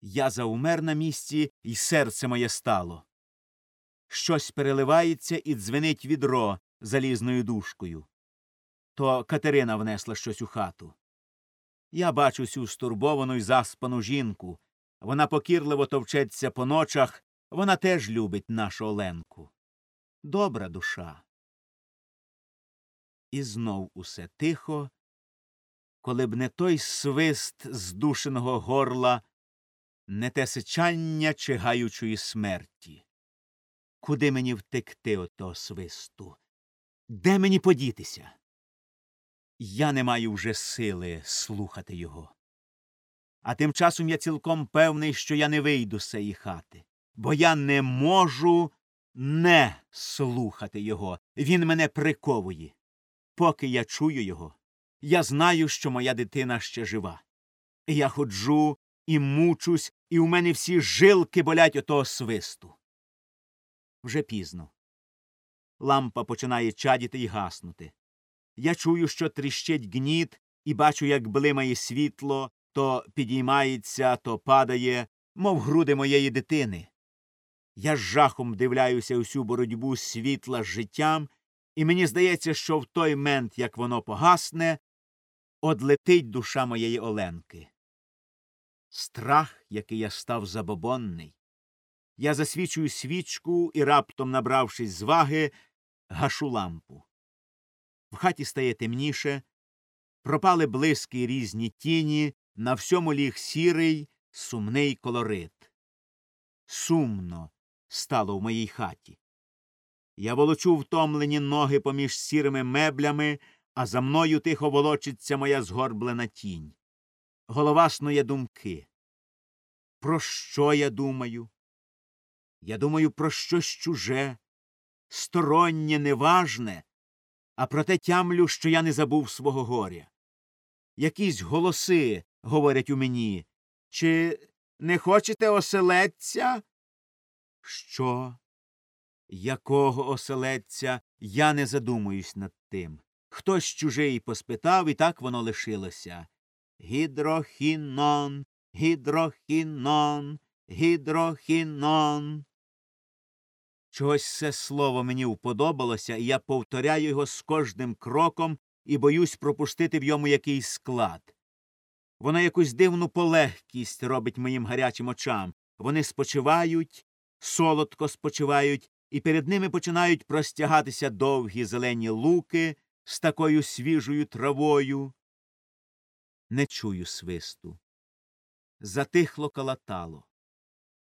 Я заумер на місці, і серце моє стало. Щось переливається і дзвенить відро залізною дужкою. То Катерина внесла щось у хату. Я бачу цю стурбовану й заспану жінку. Вона покірливо товчеться по ночах, вона теж любить нашу Оленку. Добра душа. І знов усе тихо, коли б не той свист здушеного горла, не те сичання чигаючої смерті. Куди мені втекти от того свисту? Де мені подітися? Я не маю вже сили слухати його. А тим часом я цілком певний, що я не вийду з цієї хати, бо я не можу не слухати його. Він мене приковує. Поки я чую його, я знаю, що моя дитина ще жива. І я ходжу і мучусь, і у мене всі жилки болять отого свисту. Вже пізно. Лампа починає чадіти і гаснути. Я чую, що тріщить гніт, і бачу, як блимає світло, то підіймається, то падає, мов груди моєї дитини. Я з жахом дивляюся усю боротьбу світла з життям, і мені здається, що в той мент, як воно погасне, одлетить душа моєї Оленки. Страх, який я став забобонний. Я засвічую свічку і, раптом, набравшись зваги, гашу лампу. В хаті стає темніше, пропали блиски різні тіні, на всьому ліг сірий, сумний колорит. Сумно стало в моїй хаті. Я волочу втомлені ноги поміж сірими меблями, а за мною тихо волочиться моя згорблена тінь. Голова снує думки. Про що я думаю? Я думаю про щось чуже, стороннє, неважне, а проте тямлю, що я не забув свого горя. Якісь голоси говорять у мені. Чи не хочете оселедця? Що? Якого оселедця? Я не задумуюсь над тим. Хтось чужий поспитав, і так воно лишилося. Гідрохінон, гідрохінон, гідрохінон. Чогось це слово мені вподобалося, і я повторяю його з кожним кроком і боюсь пропустити в йому якийсь склад. Воно якусь дивну полегкість робить моїм гарячим очам. Вони спочивають, солодко спочивають, і перед ними починають простягатися довгі зелені луки з такою свіжою травою. Не чую свисту. Затихло калатало.